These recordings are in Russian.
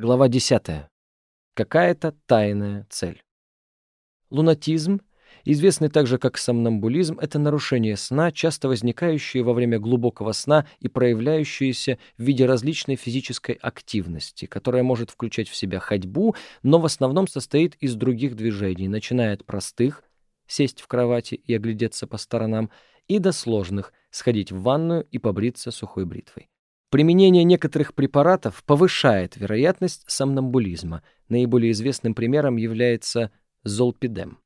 Глава 10. Какая-то тайная цель. Лунатизм, известный также как сомнамбулизм, это нарушение сна, часто возникающее во время глубокого сна и проявляющееся в виде различной физической активности, которая может включать в себя ходьбу, но в основном состоит из других движений, начиная от простых — сесть в кровати и оглядеться по сторонам, и до сложных — сходить в ванную и побриться сухой бритвой. Применение некоторых препаратов повышает вероятность сомнамбулизма. Наиболее известным примером является золпидем.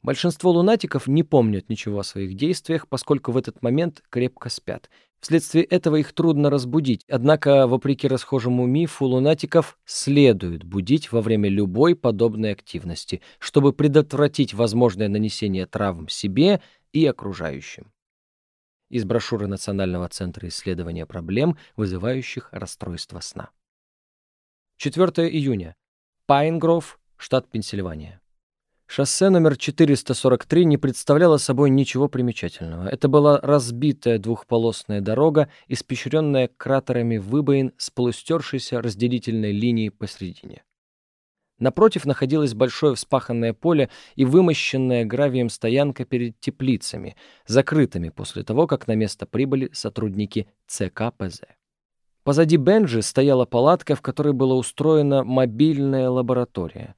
Большинство лунатиков не помнят ничего о своих действиях, поскольку в этот момент крепко спят. Вследствие этого их трудно разбудить, однако, вопреки расхожему мифу, лунатиков следует будить во время любой подобной активности, чтобы предотвратить возможное нанесение травм себе и окружающим из брошюры Национального центра исследования проблем, вызывающих расстройство сна. 4 июня. Пайнгров, штат Пенсильвания. Шоссе номер 443 не представляло собой ничего примечательного. Это была разбитая двухполосная дорога, испещренная кратерами выбоин с полустершейся разделительной линией посредине. Напротив находилось большое вспаханное поле и вымощенная гравием стоянка перед теплицами, закрытыми после того, как на место прибыли сотрудники ЦКПЗ. Позади Бенджи стояла палатка, в которой была устроена мобильная лаборатория.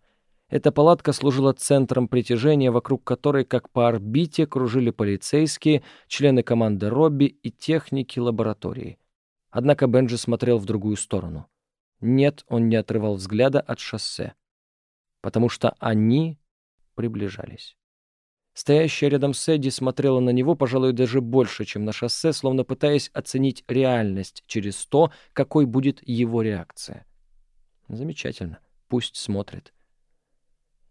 Эта палатка служила центром притяжения, вокруг которой, как по орбите, кружили полицейские, члены команды Робби и техники лаборатории. Однако Бенджи смотрел в другую сторону. Нет, он не отрывал взгляда от шоссе потому что они приближались. Стоящая рядом с Эдди смотрела на него, пожалуй, даже больше, чем на шоссе, словно пытаясь оценить реальность через то, какой будет его реакция. Замечательно. Пусть смотрит.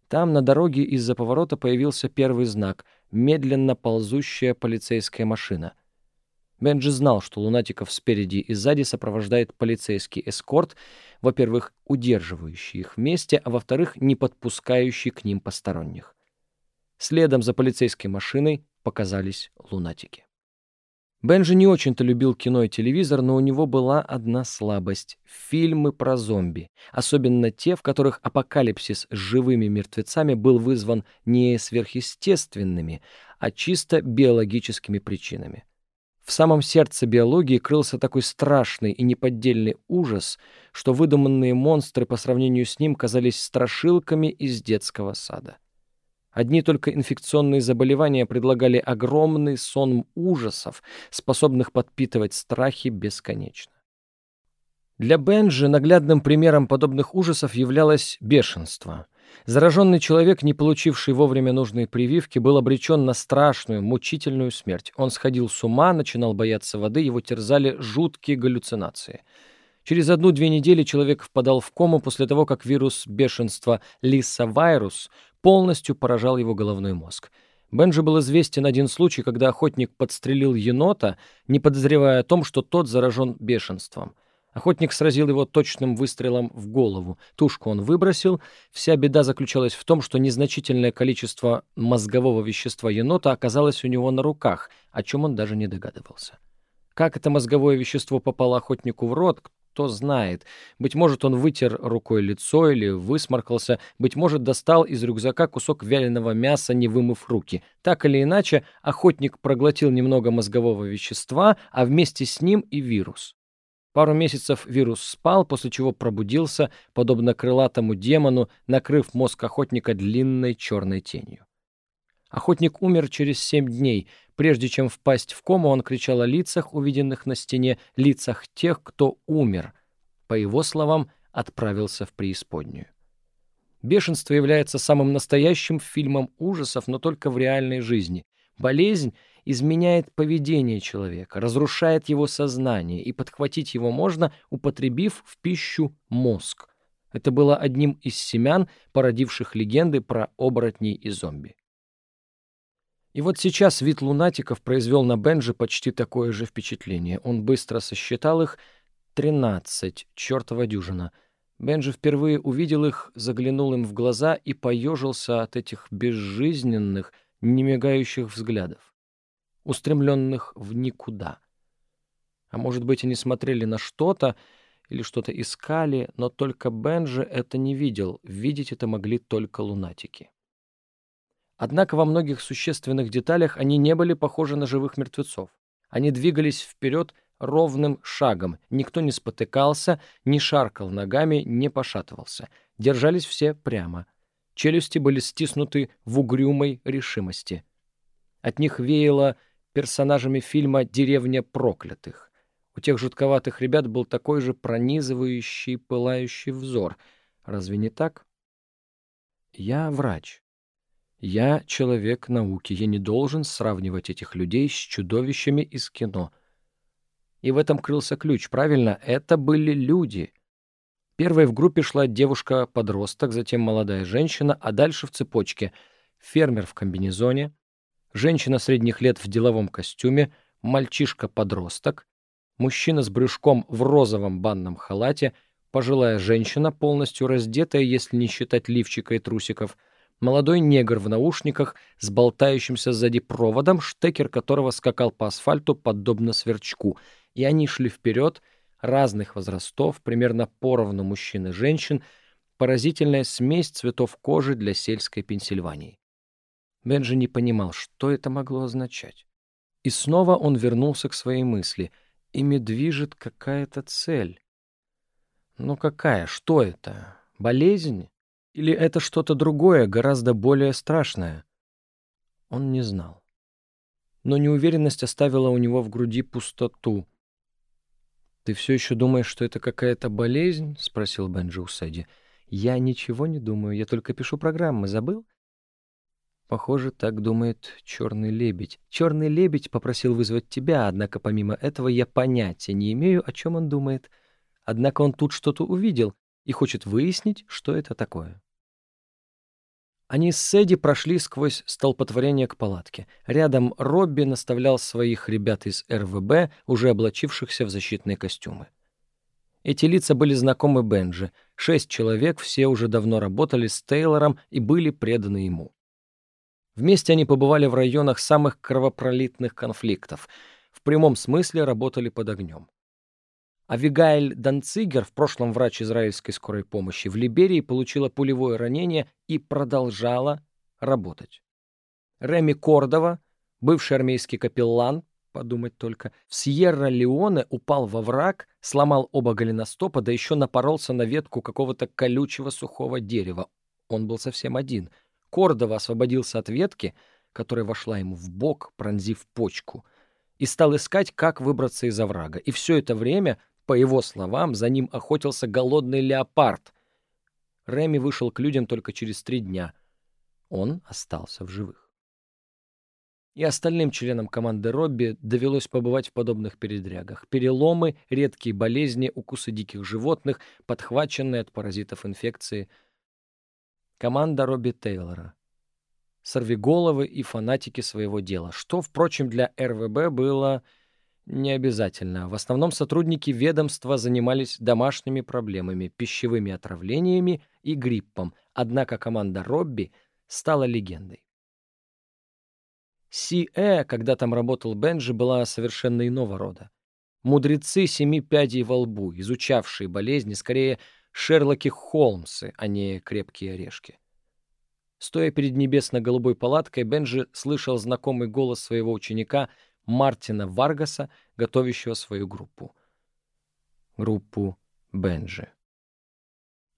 Там на дороге из-за поворота появился первый знак — медленно ползущая полицейская машина — Бенджи знал, что лунатиков спереди и сзади сопровождает полицейский эскорт, во-первых, удерживающий их вместе, а во-вторых, не подпускающий к ним посторонних. Следом за полицейской машиной показались лунатики. Бенджи не очень-то любил кино и телевизор, но у него была одна слабость — фильмы про зомби, особенно те, в которых апокалипсис с живыми мертвецами был вызван не сверхъестественными, а чисто биологическими причинами. В самом сердце биологии крылся такой страшный и неподдельный ужас, что выдуманные монстры по сравнению с ним казались страшилками из детского сада. Одни только инфекционные заболевания предлагали огромный сон ужасов, способных подпитывать страхи бесконечно. Для Бенджи наглядным примером подобных ужасов являлось бешенство — Зараженный человек, не получивший вовремя нужные прививки, был обречен на страшную, мучительную смерть. Он сходил с ума, начинал бояться воды, его терзали жуткие галлюцинации. Через одну-две недели человек впадал в кому после того, как вирус бешенства лисовирус полностью поражал его головной мозг. Бенджи был известен один случай, когда охотник подстрелил енота, не подозревая о том, что тот заражен бешенством – Охотник сразил его точным выстрелом в голову. Тушку он выбросил. Вся беда заключалась в том, что незначительное количество мозгового вещества енота оказалось у него на руках, о чем он даже не догадывался. Как это мозговое вещество попало охотнику в рот, кто знает. Быть может, он вытер рукой лицо или высморкался, быть может, достал из рюкзака кусок вяленого мяса, не вымыв руки. Так или иначе, охотник проглотил немного мозгового вещества, а вместе с ним и вирус. Пару месяцев вирус спал, после чего пробудился, подобно крылатому демону, накрыв мозг охотника длинной черной тенью. Охотник умер через семь дней. Прежде чем впасть в кому, он кричал о лицах, увиденных на стене, лицах тех, кто умер. По его словам, отправился в преисподнюю. Бешенство является самым настоящим фильмом ужасов, но только в реальной жизни. Болезнь изменяет поведение человека, разрушает его сознание, и подхватить его можно, употребив в пищу мозг. Это было одним из семян, породивших легенды про оборотней и зомби. И вот сейчас вид лунатиков произвел на Бенджи почти такое же впечатление. Он быстро сосчитал их — тринадцать, чертова дюжина. Бенджи впервые увидел их, заглянул им в глаза и поежился от этих безжизненных, немигающих взглядов устремленных в никуда. А может быть, они смотрели на что-то, или что-то искали, но только Бенджи это не видел, видеть это могли только лунатики. Однако во многих существенных деталях они не были похожи на живых мертвецов. Они двигались вперед ровным шагом, никто не спотыкался, не шаркал ногами, не пошатывался. Держались все прямо. Челюсти были стиснуты в угрюмой решимости. От них веяло персонажами фильма «Деревня проклятых». У тех жутковатых ребят был такой же пронизывающий, пылающий взор. Разве не так? Я врач. Я человек науки. Я не должен сравнивать этих людей с чудовищами из кино. И в этом крылся ключ, правильно? Это были люди. Первой в группе шла девушка-подросток, затем молодая женщина, а дальше в цепочке. Фермер в комбинезоне, женщина средних лет в деловом костюме, мальчишка-подросток, мужчина с брюшком в розовом банном халате, пожилая женщина, полностью раздетая, если не считать лифчика и трусиков, молодой негр в наушниках с болтающимся сзади проводом, штекер которого скакал по асфальту подобно сверчку, и они шли вперед, разных возрастов, примерно поровну мужчин и женщин, поразительная смесь цветов кожи для сельской Пенсильвании. Бенджи не понимал, что это могло означать. И снова он вернулся к своей мысли. Ими движет какая-то цель. Но ну какая? Что это? Болезнь? Или это что-то другое, гораздо более страшное? Он не знал. Но неуверенность оставила у него в груди пустоту. «Ты все еще думаешь, что это какая-то болезнь?» — спросил Бенджи у Сэдди. «Я ничего не думаю, я только пишу программы. Забыл?» Похоже, так думает черный лебедь. Черный лебедь попросил вызвать тебя, однако помимо этого я понятия не имею, о чем он думает. Однако он тут что-то увидел и хочет выяснить, что это такое. Они с Сэдди прошли сквозь столпотворение к палатке. Рядом Робби наставлял своих ребят из РВБ, уже облачившихся в защитные костюмы. Эти лица были знакомы Бенджи. Шесть человек, все уже давно работали с Тейлором и были преданы ему. Вместе они побывали в районах самых кровопролитных конфликтов. В прямом смысле работали под огнем. Авигайль Данцигер, в прошлом врач израильской скорой помощи, в Либерии получила пулевое ранение и продолжала работать. Реми Кордова, бывший армейский капеллан, подумать только, в Сьерра-Леоне упал во враг, сломал оба голеностопа, да еще напоролся на ветку какого-то колючего сухого дерева. Он был совсем один — Кордова освободился от ветки, которая вошла ему в бок, пронзив почку, и стал искать, как выбраться из оврага. И все это время, по его словам, за ним охотился голодный леопард. Реми вышел к людям только через три дня. Он остался в живых. И остальным членам команды Робби довелось побывать в подобных передрягах. Переломы, редкие болезни, укусы диких животных, подхваченные от паразитов инфекции – команда Робби Тейлора. Сорвиголовы и фанатики своего дела, что, впрочем, для РВБ было не обязательно. В основном сотрудники ведомства занимались домашними проблемами, пищевыми отравлениями и гриппом, однако команда Робби стала легендой. Си-Э, когда там работал Бенджи, была совершенно иного рода. Мудрецы семи пядей во лбу, изучавшие болезни, скорее Шерлоки Холмсы, а не крепкие орешки. Стоя перед небесно-голубой палаткой, Бенджи слышал знакомый голос своего ученика Мартина Варгаса, готовящего свою группу. Группу Бенджи.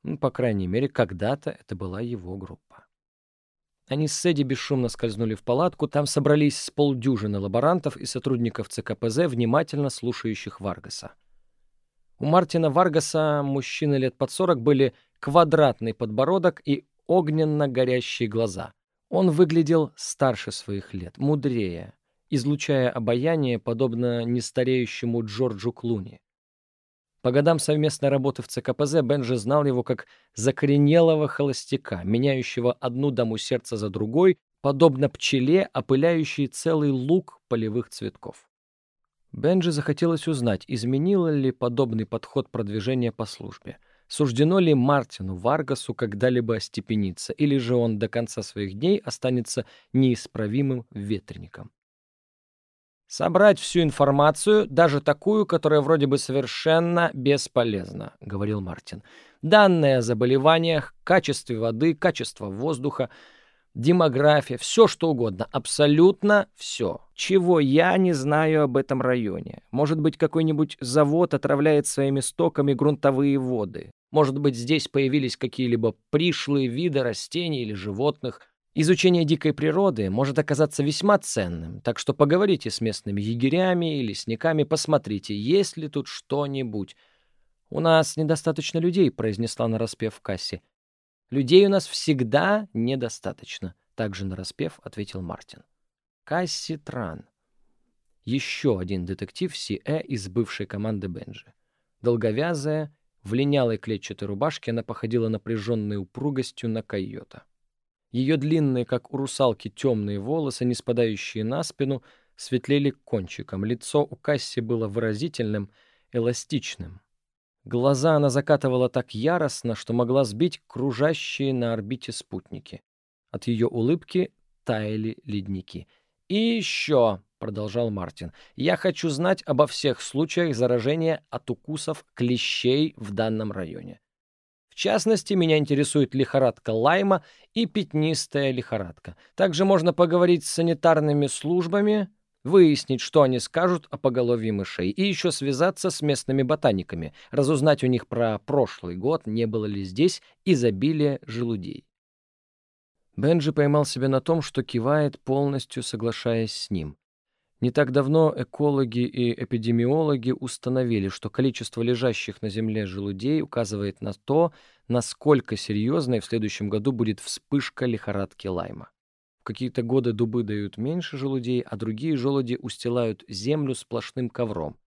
Ну, по крайней мере, когда-то это была его группа. Они с Сэдди бесшумно скользнули в палатку, там собрались с полдюжины лаборантов и сотрудников ЦКПЗ, внимательно слушающих Варгаса. У Мартина Варгаса, мужчины лет под сорок, были квадратный подбородок и огненно горящие глаза. Он выглядел старше своих лет, мудрее, излучая обаяние, подобно нестареющему Джорджу Клуни. По годам совместной работы в ЦКПЗ Бенджи знал его как закоренелого холостяка, меняющего одну даму сердца за другой, подобно пчеле, опыляющей целый луг полевых цветков. Бенджи захотелось узнать, изменил ли подобный подход продвижения по службе. Суждено ли Мартину Варгасу когда-либо остепениться, или же он до конца своих дней останется неисправимым ветреником? «Собрать всю информацию, даже такую, которая вроде бы совершенно бесполезна», — говорил Мартин. «Данные о заболеваниях, качестве воды, качество воздуха, демография, все что угодно, абсолютно все. Чего я не знаю об этом районе? Может быть, какой-нибудь завод отравляет своими стоками грунтовые воды? Может быть, здесь появились какие-либо пришлые виды растений или животных? Изучение дикой природы может оказаться весьма ценным, так что поговорите с местными егерями и лесниками, посмотрите, есть ли тут что-нибудь. «У нас недостаточно людей», — произнесла нараспев в кассе. «Людей у нас всегда недостаточно», — также нараспев ответил Мартин. Касси Тран. Еще один детектив Си-Э из бывшей команды Бенджи. Долговязая, в линялой клетчатой рубашке она походила напряженной упругостью на койота. Ее длинные, как у русалки, темные волосы, не спадающие на спину, светлели кончиком. Лицо у Касси было выразительным, эластичным. Глаза она закатывала так яростно, что могла сбить кружащие на орбите спутники. От ее улыбки таяли ледники. «И еще», — продолжал Мартин, — «я хочу знать обо всех случаях заражения от укусов клещей в данном районе. Частности, меня интересует лихорадка Лайма и пятнистая лихорадка. Также можно поговорить с санитарными службами, выяснить, что они скажут о поголовье мышей, и еще связаться с местными ботаниками, разузнать у них про прошлый год, не было ли здесь изобилия желудей. Бенджи поймал себя на том, что кивает, полностью соглашаясь с ним. Не так давно экологи и эпидемиологи установили, что количество лежащих на Земле желудей указывает на то, насколько серьезной в следующем году будет вспышка лихорадки Лайма какие-то годы дубы дают меньше желудей, а другие желуди устилают землю сплошным ковром.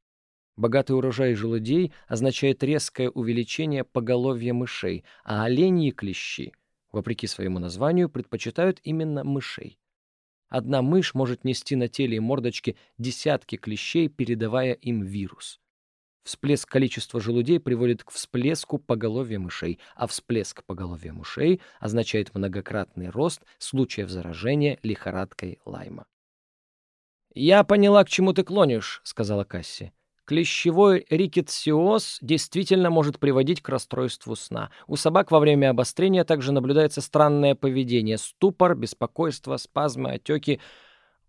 Богатый урожай желудей означает резкое увеличение поголовья мышей, а оленьи клещи, вопреки своему названию, предпочитают именно мышей. Одна мышь может нести на теле и мордочке десятки клещей, передавая им вирус. Всплеск количества желудей приводит к всплеску поголовья мышей, а всплеск поголовья мышей означает многократный рост случаев заражения лихорадкой Лайма. «Я поняла, к чему ты клонишь», — сказала Касси. Клещевой рикетсиоз действительно может приводить к расстройству сна. У собак во время обострения также наблюдается странное поведение, ступор, беспокойство, спазмы, отеки.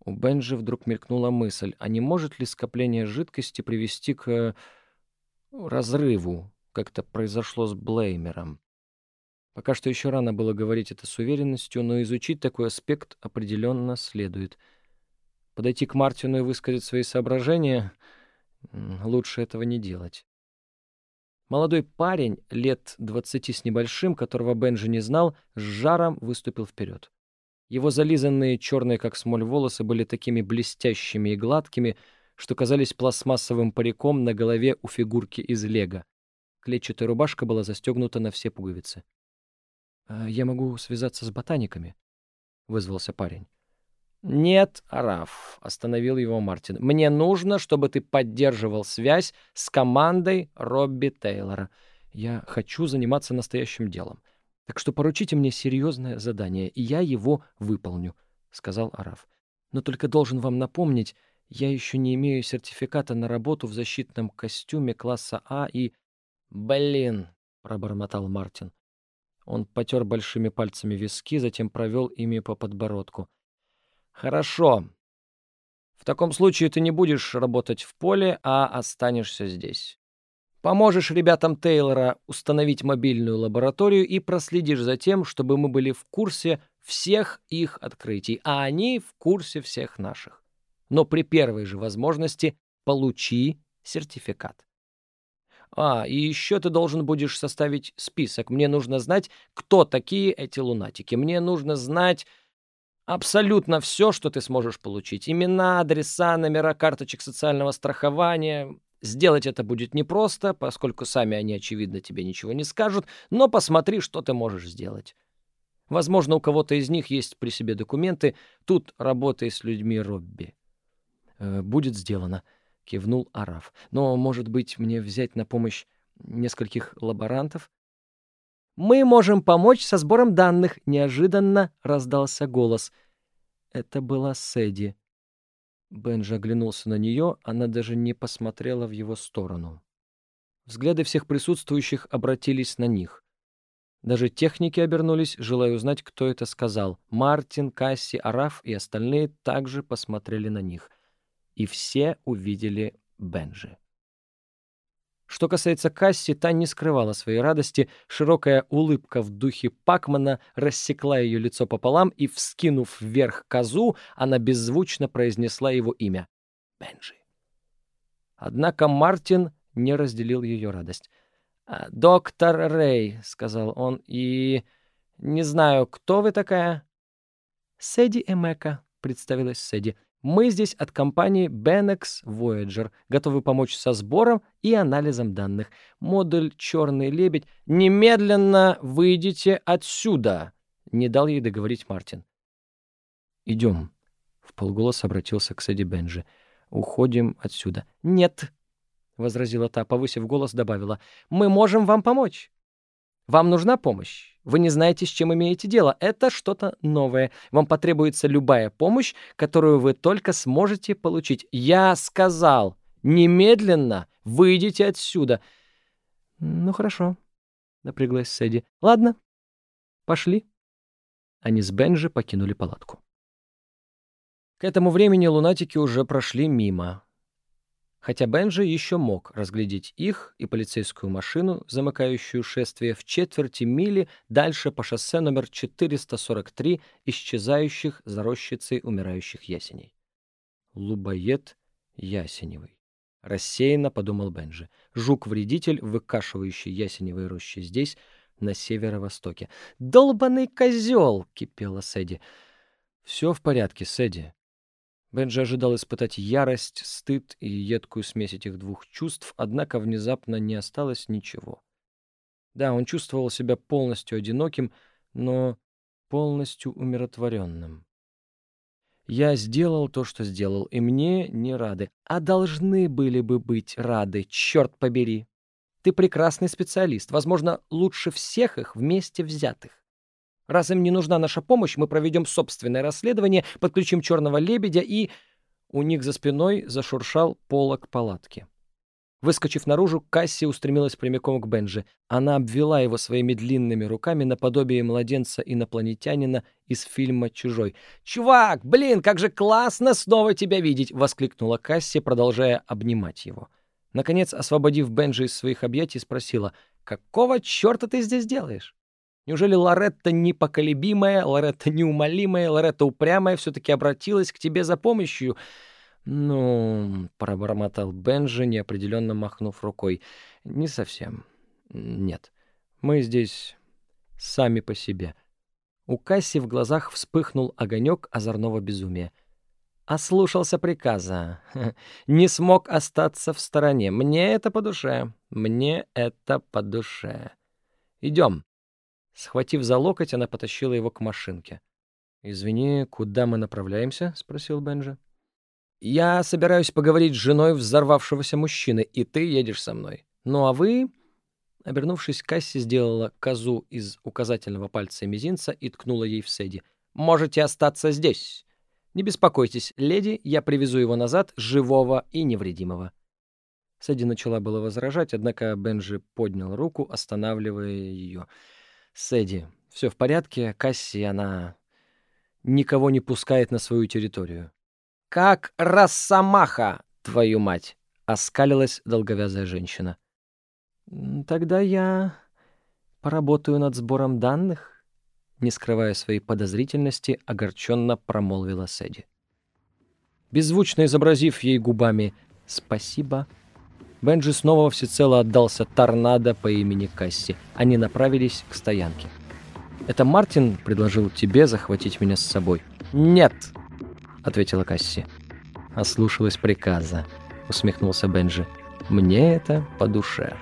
У Бенджи вдруг мелькнула мысль, а не может ли скопление жидкости привести к разрыву, как это произошло с Блеймером. Пока что еще рано было говорить это с уверенностью, но изучить такой аспект определенно следует. Подойти к Мартину и высказать свои соображения — лучше этого не делать. Молодой парень, лет двадцати с небольшим, которого Бенджи не знал, с жаром выступил вперед. Его зализанные черные, как смоль, волосы были такими блестящими и гладкими, что казались пластмассовым париком на голове у фигурки из лего. Клетчатая рубашка была застегнута на все пуговицы. «А «Я могу связаться с ботаниками?» — вызвался парень. «Нет, Араф», — остановил его Мартин. «Мне нужно, чтобы ты поддерживал связь с командой Робби Тейлора. Я хочу заниматься настоящим делом. Так что поручите мне серьезное задание, и я его выполню», — сказал Араф. «Но только должен вам напомнить, я еще не имею сертификата на работу в защитном костюме класса А и... «Блин!» — пробормотал Мартин. Он потер большими пальцами виски, затем провел ими по подбородку. «Хорошо. В таком случае ты не будешь работать в поле, а останешься здесь. Поможешь ребятам Тейлора установить мобильную лабораторию и проследишь за тем, чтобы мы были в курсе всех их открытий, а они в курсе всех наших но при первой же возможности получи сертификат. А, и еще ты должен будешь составить список. Мне нужно знать, кто такие эти лунатики. Мне нужно знать абсолютно все, что ты сможешь получить. Имена, адреса, номера карточек социального страхования. Сделать это будет непросто, поскольку сами они, очевидно, тебе ничего не скажут, но посмотри, что ты можешь сделать. Возможно, у кого-то из них есть при себе документы. Тут работай с людьми Робби. Э, будет сделано», — кивнул Араф. «Но, может быть, мне взять на помощь нескольких лаборантов?» «Мы можем помочь со сбором данных», — неожиданно раздался голос. Это была Сэдди. Бенджи оглянулся на нее, она даже не посмотрела в его сторону. Взгляды всех присутствующих обратились на них. Даже техники обернулись, желая узнать, кто это сказал. Мартин, Касси, Араф и остальные также посмотрели на них. И все увидели Бенджи. Что касается Касси, та не скрывала своей радости. Широкая улыбка в духе Пакмана рассекла ее лицо пополам, и, вскинув вверх козу, она беззвучно произнесла его имя — Бенджи. Однако Мартин не разделил ее радость. «А, «Доктор Рэй», — сказал он, — «и... не знаю, кто вы такая?» «Сэдди Эмека», — представилась Сэдди. Мы здесь от компании Benex Voyager, готовы помочь со сбором и анализом данных. Модуль «Черный лебедь». Немедленно выйдите отсюда!» Не дал ей договорить Мартин. «Идем», — в полголоса обратился к Сэдди Бенджи. «Уходим отсюда». «Нет», — возразила та, повысив голос, добавила. «Мы можем вам помочь. Вам нужна помощь? Вы не знаете, с чем имеете дело. Это что-то новое. Вам потребуется любая помощь, которую вы только сможете получить. Я сказал, немедленно выйдите отсюда. Ну, хорошо, напряглась Сэдди. Ладно, пошли. Они с Бенджи покинули палатку. К этому времени лунатики уже прошли мимо хотя Бенджи еще мог разглядеть их и полицейскую машину, замыкающую шествие в четверти мили дальше по шоссе номер 443, исчезающих за рощицей умирающих ясеней. Лубоед ясеневый. Рассеянно подумал Бенджи. Жук-вредитель, выкашивающий ясеневые рощи здесь, на северо-востоке. «Долбанный козел!» — кипела Сэдди. «Все в порядке, Сэдди», Бенджи ожидал испытать ярость, стыд и едкую смесь этих двух чувств, однако внезапно не осталось ничего. Да, он чувствовал себя полностью одиноким, но полностью умиротворенным. Я сделал то, что сделал, и мне не рады. А должны были бы быть рады, черт побери. Ты прекрасный специалист, возможно, лучше всех их вместе взятых. Раз им не нужна наша помощь, мы проведем собственное расследование, подключим черного лебедя и... У них за спиной зашуршал полок палатки. Выскочив наружу, Касси устремилась прямиком к Бенджи. Она обвела его своими длинными руками наподобие младенца-инопланетянина из фильма «Чужой». «Чувак, блин, как же классно снова тебя видеть!» — воскликнула Касси, продолжая обнимать его. Наконец, освободив Бенджи из своих объятий, спросила, «Какого черта ты здесь делаешь?» Неужели Лоретта непоколебимая, Лоретта неумолимая, Лоретта упрямая все-таки обратилась к тебе за помощью? Ну, пробормотал Бенджи, неопределенно махнув рукой. Не совсем. Нет. Мы здесь сами по себе. У Касси в глазах вспыхнул огонек озорного безумия. Ослушался приказа. Не смог остаться в стороне. Мне это по душе. Мне это по душе. Идем. Схватив за локоть, она потащила его к машинке. «Извини, куда мы направляемся?» — спросил Бенджи. «Я собираюсь поговорить с женой взорвавшегося мужчины, и ты едешь со мной. Ну а вы...» Обернувшись, Касси сделала козу из указательного пальца и мизинца и ткнула ей в Сэдди. «Можете остаться здесь. Не беспокойтесь, леди, я привезу его назад, живого и невредимого». Сэдди начала было возражать, однако Бенджи поднял руку, останавливая ее. Сэдди, все в порядке, Касси, она никого не пускает на свою территорию. «Как Росомаха, твою мать!» — оскалилась долговязая женщина. «Тогда я поработаю над сбором данных», — не скрывая своей подозрительности, огорченно промолвила Сэдди. Беззвучно изобразив ей губами «Спасибо», — Бенджи снова всецело отдался торнадо по имени Касси. Они направились к стоянке. «Это Мартин предложил тебе захватить меня с собой?» «Нет!» — ответила Касси. «Ослушалась приказа», — усмехнулся Бенджи. «Мне это по душе».